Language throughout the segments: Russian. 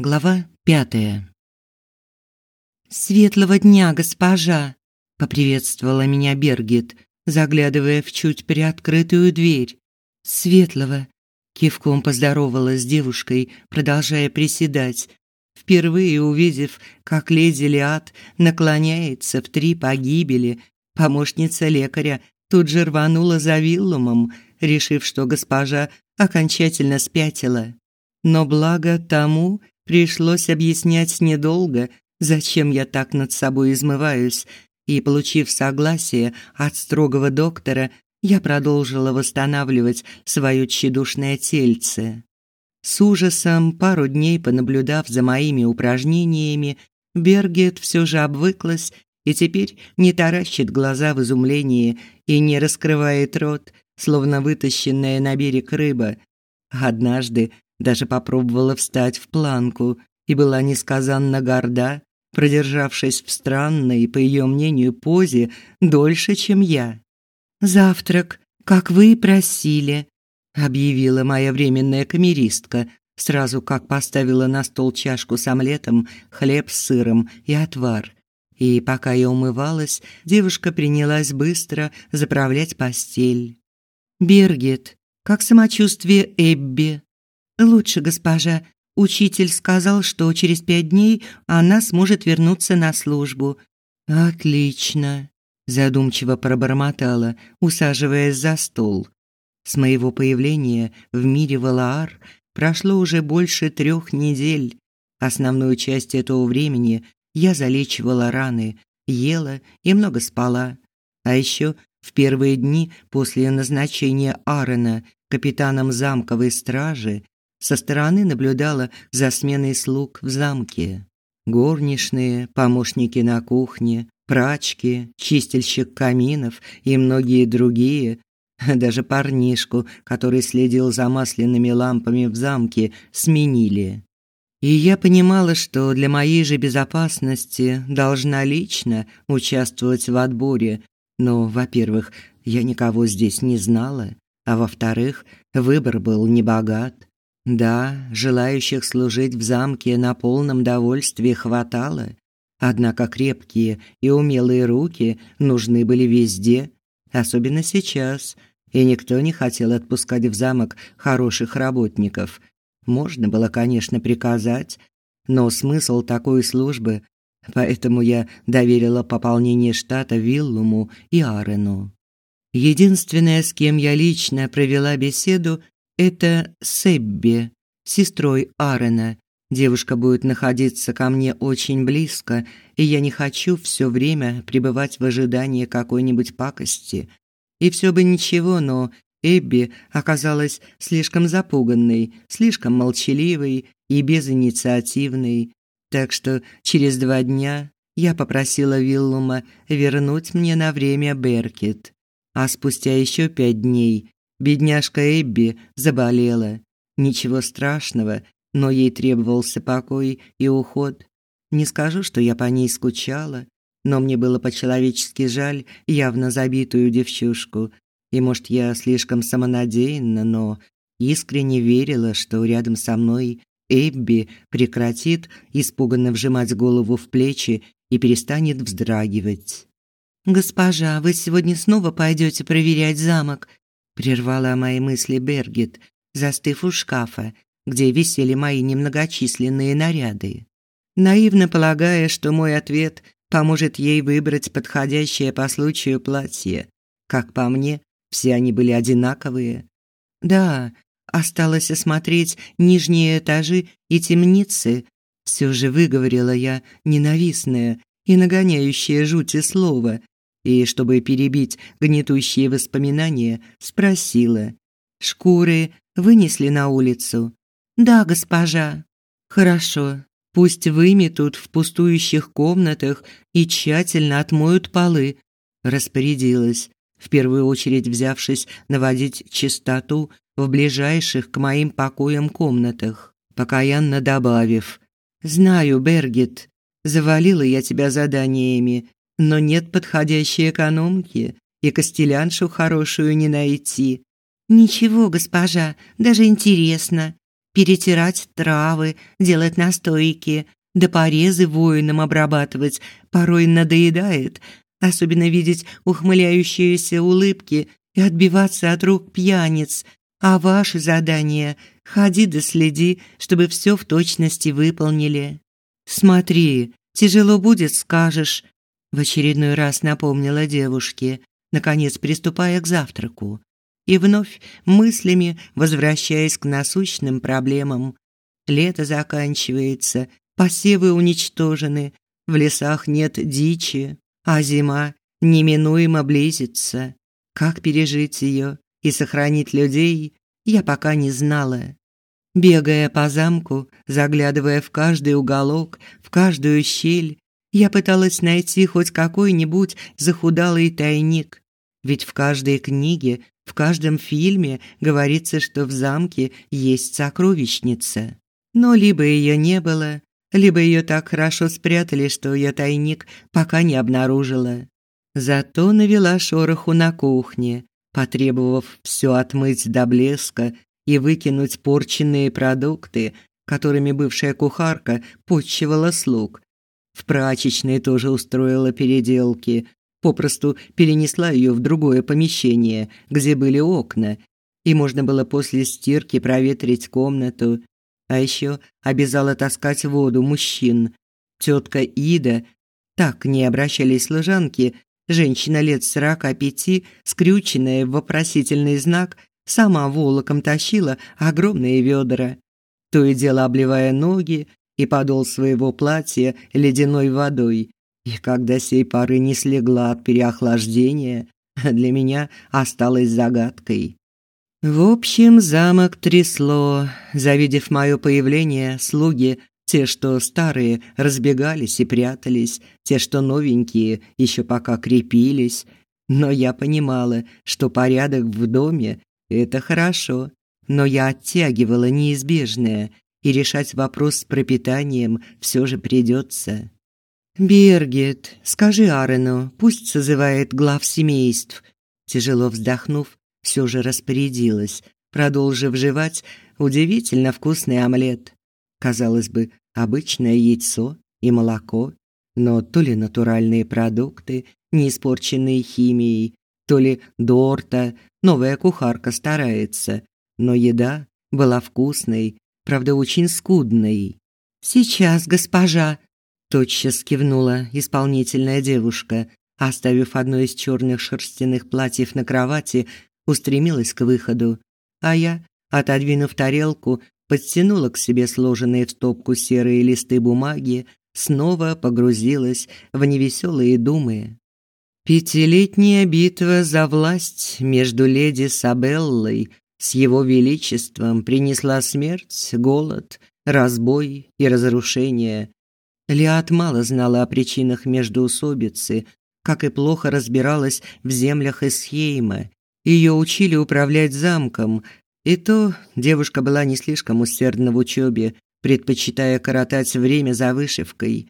Глава пятая. «Светлого дня, госпожа!» – поприветствовала меня Бергит, заглядывая в чуть приоткрытую дверь. «Светлого!» – кивком поздоровалась с девушкой, продолжая приседать. Впервые увидев, как леди Лиад наклоняется в три погибели, помощница лекаря тут же рванула за виллумом, решив, что госпожа окончательно спятила. Но благо тому, Пришлось объяснять недолго, зачем я так над собой измываюсь, и, получив согласие от строгого доктора, я продолжила восстанавливать свое тщедушное тельце. С ужасом, пару дней понаблюдав за моими упражнениями, Бергет все же обвыклась и теперь не таращит глаза в изумлении и не раскрывает рот, словно вытащенная на берег рыба. Однажды даже попробовала встать в планку и была несказанно горда, продержавшись в странной, по ее мнению, позе дольше, чем я. «Завтрак, как вы и просили», – объявила моя временная камеристка, сразу как поставила на стол чашку с омлетом, хлеб с сыром и отвар. И пока я умывалась, девушка принялась быстро заправлять постель. «Бергет, как самочувствие Эбби?» «Лучше, госпожа. Учитель сказал, что через пять дней она сможет вернуться на службу». «Отлично», – задумчиво пробормотала, усаживаясь за стол. С моего появления в мире Валаар прошло уже больше трех недель. Основную часть этого времени я залечивала раны, ела и много спала. А еще в первые дни после назначения Аарона капитаном замковой стражи со стороны наблюдала за сменой слуг в замке. Горничные, помощники на кухне, прачки, чистильщик каминов и многие другие, даже парнишку, который следил за масляными лампами в замке, сменили. И я понимала, что для моей же безопасности должна лично участвовать в отборе, но, во-первых, я никого здесь не знала, а во-вторых, выбор был небогат. Да, желающих служить в замке на полном довольстве хватало, однако крепкие и умелые руки нужны были везде, особенно сейчас, и никто не хотел отпускать в замок хороших работников. Можно было, конечно, приказать, но смысл такой службы, поэтому я доверила пополнение штата Виллуму и Арену. Единственное, с кем я лично провела беседу, это Себби, сестрой Арена. Девушка будет находиться ко мне очень близко, и я не хочу все время пребывать в ожидании какой-нибудь пакости. И все бы ничего, но Эбби оказалась слишком запуганной, слишком молчаливой и безинициативной. Так что через два дня я попросила Виллума вернуть мне на время Беркет. А спустя еще пять дней Бедняжка Эбби заболела. Ничего страшного, но ей требовался покой и уход. Не скажу, что я по ней скучала, но мне было по-человечески жаль явно забитую девчушку. И, может, я слишком самонадеянна, но искренне верила, что рядом со мной Эбби прекратит испуганно вжимать голову в плечи и перестанет вздрагивать. «Госпожа, вы сегодня снова пойдете проверять замок?» Прервала мои мысли Бергит, застыв у шкафа, где висели мои немногочисленные наряды. Наивно полагая, что мой ответ поможет ей выбрать подходящее по случаю платье. Как по мне, все они были одинаковые. Да, осталось осмотреть нижние этажи и темницы. Все же выговорила я ненавистное и нагоняющее жути слово, и, чтобы перебить гнетущие воспоминания, спросила. «Шкуры вынесли на улицу?» «Да, госпожа». «Хорошо. Пусть выметут в пустующих комнатах и тщательно отмоют полы», распорядилась, в первую очередь взявшись наводить чистоту в ближайших к моим покоям комнатах, покаянно добавив «Знаю, Бергет, завалила я тебя заданиями, но нет подходящей экономки, и костеляншу хорошую не найти. Ничего, госпожа, даже интересно. перетирать травы, делать настойки, да порезы воинам обрабатывать порой надоедает, особенно видеть ухмыляющиеся улыбки и отбиваться от рук пьяниц. А ваше задание – ходи да следи, чтобы все в точности выполнили. Смотри, тяжело будет, скажешь. В очередной раз напомнила девушке, наконец приступая к завтраку. И вновь мыслями возвращаясь к насущным проблемам. Лето заканчивается, посевы уничтожены, в лесах нет дичи, а зима неминуемо близится. Как пережить ее и сохранить людей, я пока не знала. Бегая по замку, заглядывая в каждый уголок, в каждую щель, я пыталась найти хоть какой-нибудь захудалый тайник. Ведь в каждой книге, в каждом фильме говорится, что в замке есть сокровищница. Но либо ее не было, либо ее так хорошо спрятали, что я тайник пока не обнаружила. Зато навела шороху на кухне, потребовав все отмыть до блеска и выкинуть порченные продукты, которыми бывшая кухарка почивала слуг. В прачечной тоже устроила переделки, попросту перенесла ее в другое помещение, где были окна, и можно было после стирки проветрить комнату. А еще обязала таскать воду мужчин. Тетка Ида, так не обращались служанки, женщина лет сорока пяти, скрюченная в вопросительный знак, сама волоком тащила огромные ведра, то и дело обливая ноги и подол своего платья ледяной водой. И когда сей поры не слегла от переохлаждения, для меня осталась загадкой. В общем, замок трясло. Завидев мое появление, слуги, те, что старые, разбегались и прятались, те, что новенькие, еще пока крепились. Но я понимала, что порядок в доме – это хорошо. Но я оттягивала неизбежное, и решать вопрос с пропитанием все же придется. «Бергет, скажи Арену, пусть созывает глав семейств». Тяжело вздохнув, все же распорядилась, продолжив жевать удивительно вкусный омлет. Казалось бы, обычное яйцо и молоко, но то ли натуральные продукты, не испорченные химией, то ли дорта, новая кухарка старается, но еда была вкусной, правда, очень скудной. «Сейчас, госпожа!» – тотчас кивнула исполнительная девушка, оставив одно из черных шерстяных платьев на кровати, устремилась к выходу, а я, отодвинув тарелку, подтянула к себе сложенные в стопку серые листы бумаги, снова погрузилась в невеселые думы. Пятилетняя битва за власть между леди Сабеллой с его величеством принесла смерть, голод, разбой и разрушение. Лиат мало знала о причинах междоусобицы, как и плохо разбиралась в землях Эсхейма ее учили управлять замком, и то девушка была не слишком усердна в учебе, предпочитая коротать время за вышивкой.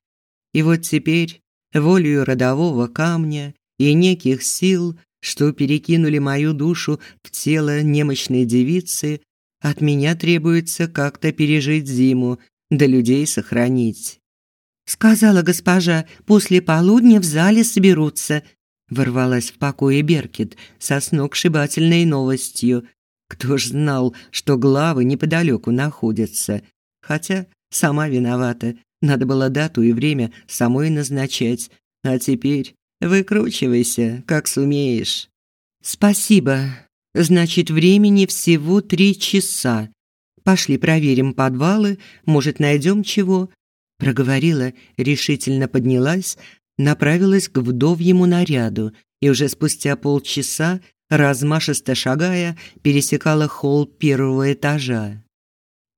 И вот теперь, волею родового камня и неких сил, что перекинули мою душу в тело немощной девицы, от меня требуется как-то пережить зиму, да людей сохранить. Сказала госпожа, после полудня в зале соберутся, ворвалась в покое Беркет со сногсшибательной новостью. Кто ж знал, что главы неподалеку находятся? Хотя сама виновата. Надо было дату и время самой назначать. А теперь выкручивайся, как сумеешь. Спасибо. Значит, времени всего три часа. Пошли проверим подвалы, может, найдем чего. Проговорила, решительно поднялась, направилась к вдовьему наряду и уже спустя полчаса, размашисто шагая, пересекала холл первого этажа.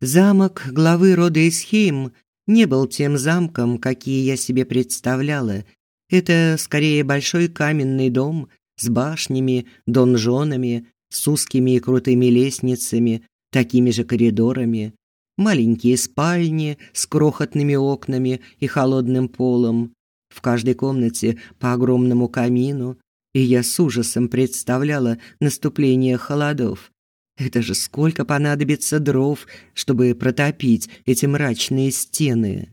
Замок главы рода Исхейм не был тем замком, какие я себе представляла. Это скорее большой каменный дом с башнями, донжонами, с узкими и крутыми лестницами, такими же коридорами, маленькие спальни с крохотными окнами и холодным полом, в каждой комнате по огромному камину, и я с ужасом представляла наступление холодов. Это же сколько понадобится дров, чтобы протопить эти мрачные стены.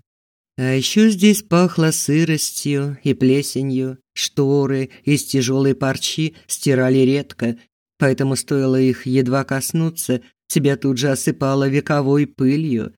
А еще здесь пахло сыростью и плесенью. Шторы из тяжелой парчи стирали редко, поэтому стоило их едва коснуться, тебя тут же осыпало вековой пылью.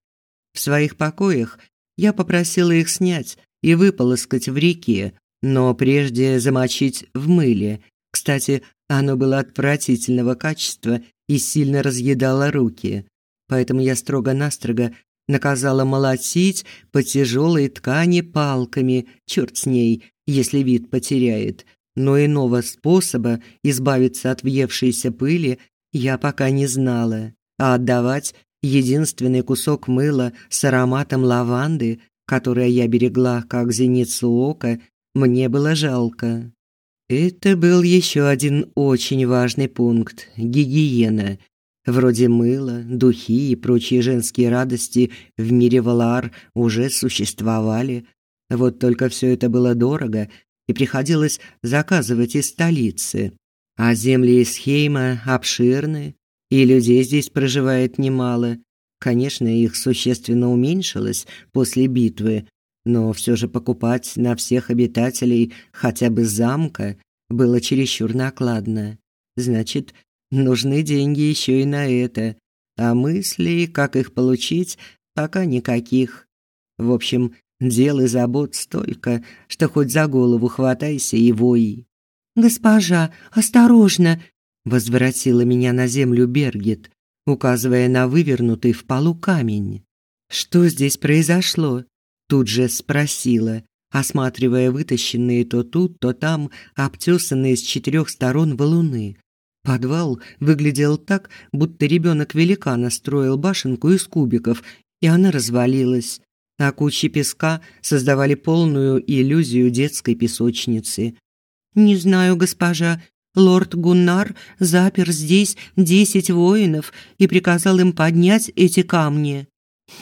В своих покоях я попросила их снять и выполоскать в реке, но прежде замочить в мыле. Кстати, оно было отвратительного качества и сильно разъедало руки. Поэтому я строго-настрого наказала молотить по тяжелой ткани палками, черт с ней, если вид потеряет. Но иного способа избавиться от въевшейся пыли я пока не знала, а отдавать единственный кусок мыла с ароматом лаванды, которое я берегла как зеницу ока, мне было жалко. Это был еще один очень важный пункт гигиена. Вроде мыла, духи и прочие женские радости в мире Валар уже существовали. Вот только все это было дорого и приходилось заказывать из столицы. А земли Исхейма обширны, и людей здесь проживает немало. Конечно, их существенно уменьшилось после битвы, но все же покупать на всех обитателей хотя бы замка было чересчур накладно. Значит, нужны деньги еще и на это, а мыслей, как их получить, пока никаких. В общем, дел и забот столько, что хоть за голову хватайся и вой. «Госпожа, осторожно!» – возвратила меня на землю Бергет, указывая на вывернутый в полу камень. «Что здесь произошло?» Тут же спросила, осматривая вытащенные то тут, то там обтесанные с четырех сторон валуны. Подвал выглядел так, будто ребенок великана строил башенку из кубиков, и она развалилась, а кучи песка создавали полную иллюзию детской песочницы. «Не знаю, госпожа, лорд Гуннар запер здесь десять воинов и приказал им поднять эти камни».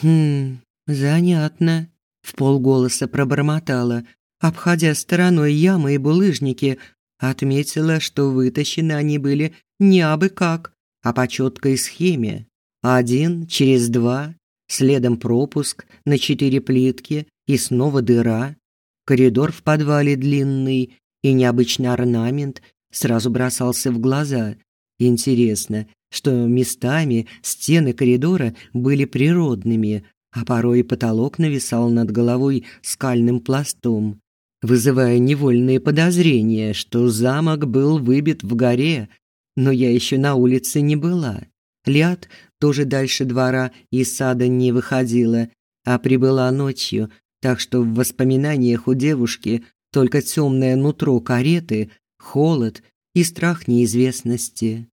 «Хм, занятно», в полголоса пробормотала, обходя стороной ямы и булыжники, отметила, что вытащены они были не абы как, а по четкой схеме. Один через два, следом пропуск на четыре плитки и снова дыра. Коридор в подвале длинный и необычный орнамент сразу бросался в глаза. Интересно, что местами стены коридора были природными, а порой потолок нависал над головой скальным пластом, вызывая невольные подозрения, что замок был выбит в горе, но я еще на улице не была. Лиад тоже дальше двора и сада не выходила, а прибыла ночью, так что в воспоминаниях у девушки только темное нутро кареты, холод и страх неизвестности.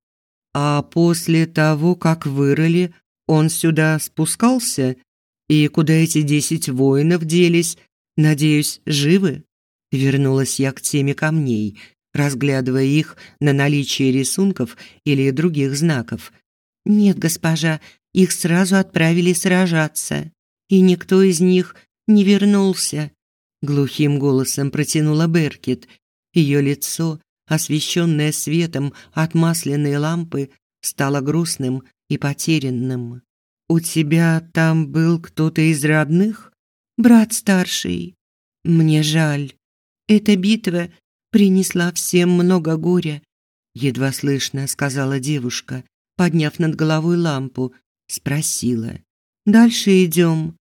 А после того, как вырыли, он сюда спускался и куда эти десять воинов делись? Надеюсь, живы? Вернулась я к теме камней, разглядывая их на наличие рисунков или других знаков. Нет, госпожа, их сразу отправили сражаться, и никто из них не вернулся, глухим голосом протянула Беркет. Ее лицо, освещенное светом от масляной лампы, стало грустным и потерянным. «У тебя там был кто-то из родных?» «Брат старший. Мне жаль. Эта битва принесла всем много горя», едва слышно сказала девушка, подняв над головой лампу, спросила. «Дальше идем?»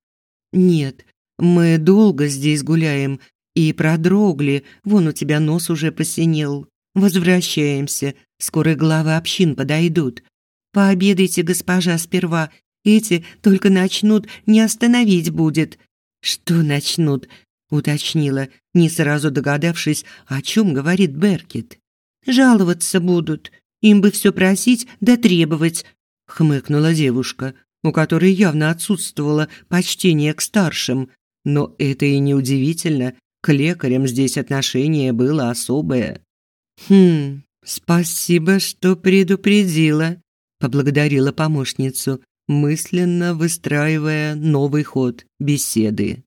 «Нет, мы долго здесь гуляем и продрогли, вон у тебя нос уже посинел. Возвращаемся, скоро главы общин подойдут. Пообедайте, госпожа, сперва эти только начнут, не остановить будет. Что начнут? Уточнила, не сразу догадавшись, о чем говорит Беркет. Жаловаться будут. Им бы все просить да требовать, хмыкнула девушка, у которой явно отсутствовало почтение к старшим. Но это и не удивительно, к лекарям здесь отношение было особое. Хм, спасибо, что предупредила, поблагодарила помощницу мысленно выстраивая новый ход беседы.